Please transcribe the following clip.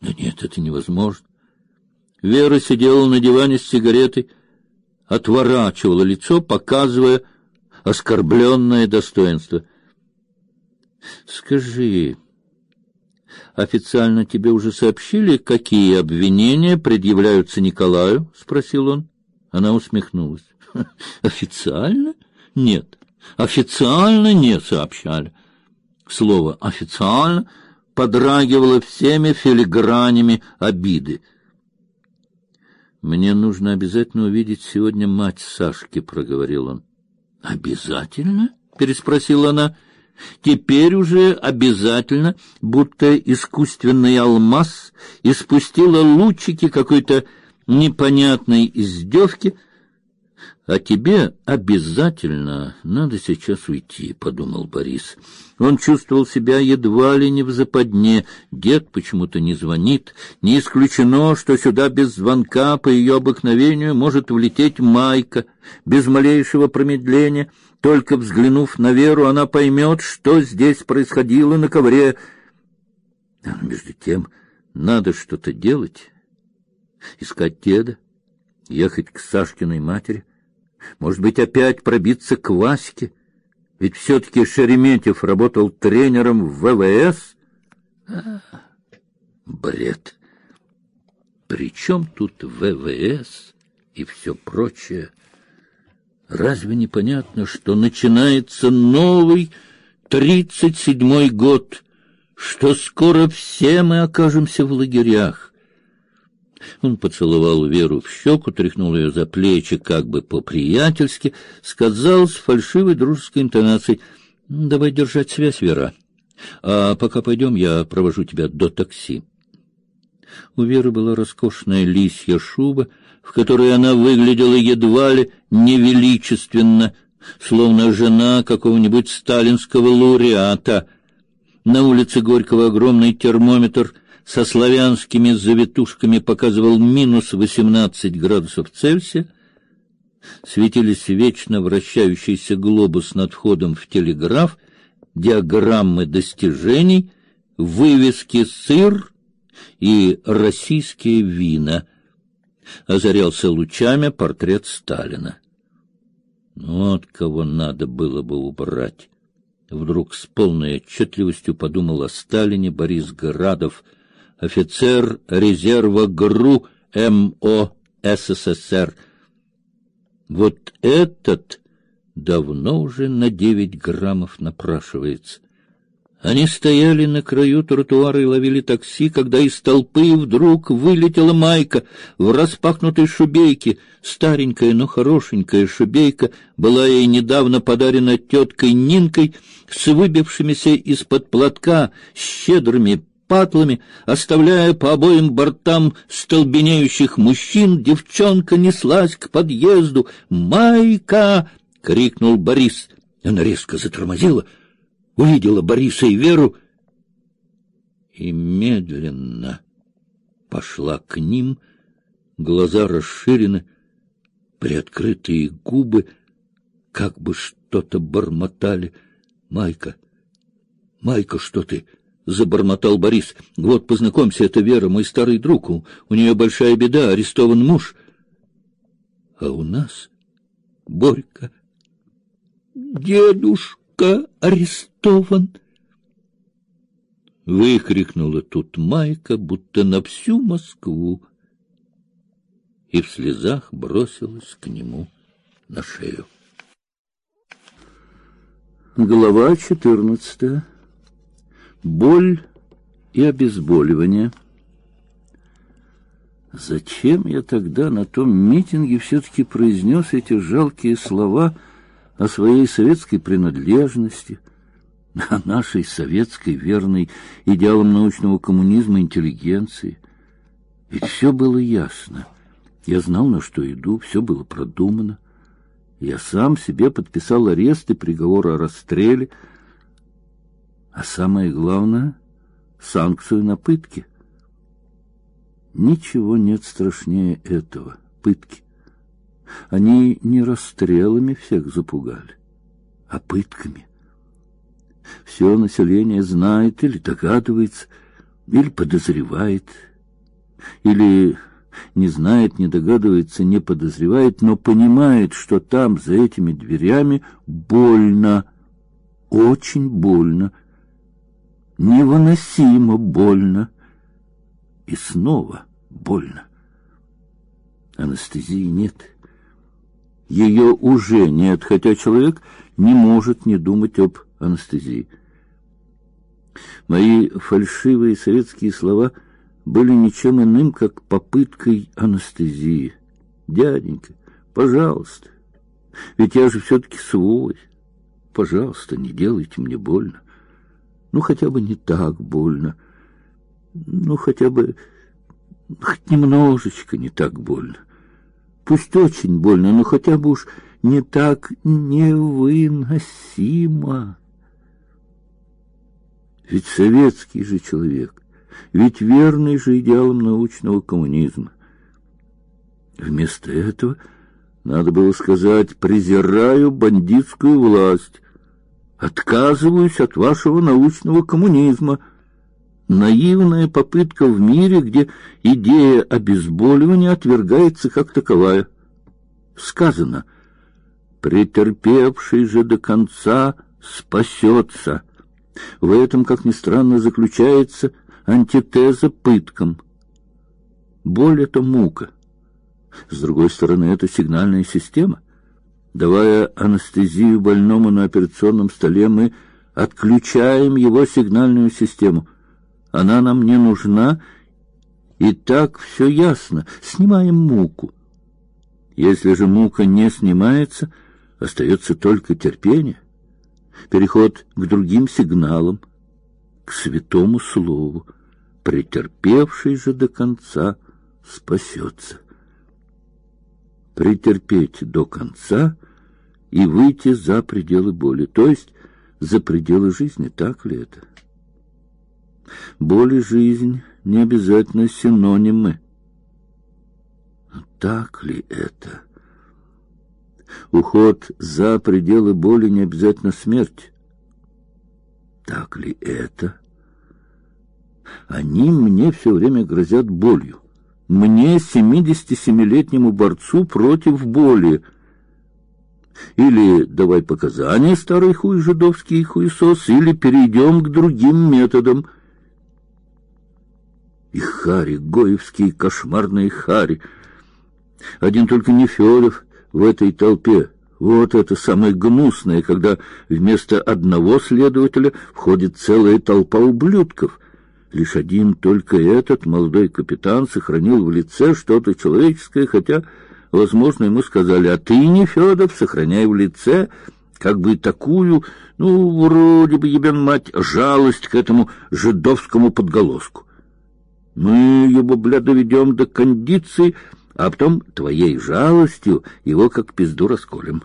Да нет, это невозможно. Вера сидела на диване с сигаретой, отворачивала лицо, показывая оскорбленное достоинство. Скажи, официально тебе уже сообщили, какие обвинения предъявляются Николаю? спросил он. Она усмехнулась. Официально? Нет. Официально не сообщали. Слово официально подрагивало всеми филигранями обиды. Мне нужно обязательно увидеть сегодня мать Сашки, проговорил он. Обязательно? переспросила она. Теперь уже обязательно, будто искусственный алмаз испустила лучики какой-то непонятной издевки. А тебе обязательно надо сейчас уйти, подумал Борис. Он чувствовал себя едва ли не в западне. Дед почему-то не звонит. Не исключено, что сюда без звонка по ее обыкновению может влететь Майка без малейшего промедления. Только взглянув на Веру, она поймет, что здесь происходило на ковре. А между тем надо что-то делать. Искать деда, ехать к Сашкиной матери, может быть, опять пробиться к Ваське. Ведь все-таки Шереметьев работал тренером в ВВС. Бред. Причем тут ВВС и все прочее? Разве не понятно, что начинается новый тридцать седьмой год, что скоро все мы окажемся в лагерях? Он поцеловал Веру в щеку, тряхнул ее за плечи, как бы по-приятельски, сказал с фальшивой дружеской интонацией: "Давай держать связь, Вера. А пока пойдем, я провожу тебя до такси". У Веры была роскошная лисья шуба, в которой она выглядела едва ли невеличественно, словно жена какого-нибудь сталинского лауреата. На улице Горького огромный термометр со славянскими завитушками показывал минус восемнадцать градусов Цельсия. Светились вечно вращающийся глобус над входом в телеграф, диаграммы достижений, вывески сыр и российские вина — озарялся лучами портрет Сталина. Вот кого надо было бы убрать. Вдруг с полной отчетливостью подумал о Сталине Борис Градов, офицер резерва ГРУ МО СССР. Вот этот давно уже на девять граммов напрашивается. Они стояли на краю тротуара и ловили такси, когда из толпы вдруг вылетела майка в распахнутой шубейке. Старенькая, но хорошенькая шубейка была ей недавно подарена теткой Нинкой с выбившимися из-под платка щедрыми патлами, оставляя по обоим бортам столбенеющих мужчин, девчонка неслась к подъезду. «Майка!» — крикнул Борис. Она резко затормозила — увидела Бориса и Веру и медленно пошла к ним, глаза расширены, приоткрытые губы, как бы что-то бормотали. Майка, Майка, что ты? Забормотал Борис. Вот познакомься, это Вера, мой старый друг. У, нее большая беда, арестован муж. А у нас Борька, дедушка арестован. Выкрикнула тут Майка, будто на всю Москву, и в слезах бросилась к нему на шею. Глава четырнадцатая. Боль и обезболивание. Зачем я тогда на том митинге все-таки произнес эти жалкие слова — о своей советской принадлежности, о нашей советской верной идеалам научного коммунизма интеллигенции. Ведь все было ясно. Я знал, на что иду, все было продумано. Я сам себе подписал арест и приговор о расстреле, а самое главное — санкцию на пытки. Ничего нет страшнее этого — пытки. Они не расстрелами всех запугали, а пытками. Все население знает или догадывается, или подозревает, или не знает, не догадывается, не подозревает, но понимает, что там, за этими дверями, больно, очень больно, невыносимо больно, и снова больно. Анестезии нет. Ее уже нет, хотя человек не может не думать об анестезии. Мои фальшивые советские слова — были ничем иным, как попыткой анестезии. Дяденька, пожалуйста, ведь я же все-таки свой. Пожалуйста, не делайте мне больно. Ну, хотя бы не так больно. Ну, хотя бы хоть немножечко не так больно. Пусть очень больно, но хотя бы уж не так невыносимо. Ведь советский же человек ведь верный же идеалам научного коммунизма. Вместо этого надо было сказать «презираю бандитскую власть», «отказываюсь от вашего научного коммунизма», наивная попытка в мире, где идея обезболивания отвергается как таковая. Сказано, претерпевший же до конца спасется. В этом, как ни странно, заключается антитеза пыткам. Боль — это мука. С другой стороны, это сигнальная система. Давая анестезию больному на операционном столе, мы отключаем его сигнальную систему. Она нам не нужна, и так все ясно. Снимаем муку. Если же мука не снимается, остается только терпение, переход к другим сигналам, к святому слову претерпевший же до конца спасется. Претерпеть до конца и выйти за пределы боли, то есть за пределы жизни, так ли это? Боль и жизнь не обязательно синонимы. Так ли это? Уход за пределы боли не обязательно смерть. Так ли это? Они мне все время грозят болью. Мне, семидесятисемилетнему борцу против боли. Или давай показания, старый хуй жидовский хуесос, или перейдем к другим методам. И хари, гоевские кошмарные хари. Один только Нефёдов в этой толпе. Вот это самое гнусное, когда вместо одного следователя входит целая толпа ублюдков — Лишь один только этот молодой капитан сохранил в лице что-то человеческое, хотя, возможно, ему сказали: "А ты не Федов, сохраняй в лице как бы такую, ну, вроде бы ебен мать, жалость к этому жидовскому подголоску. Мы его, бля, доведем до кондиции, а потом твоей жалостью его как пизду расколем".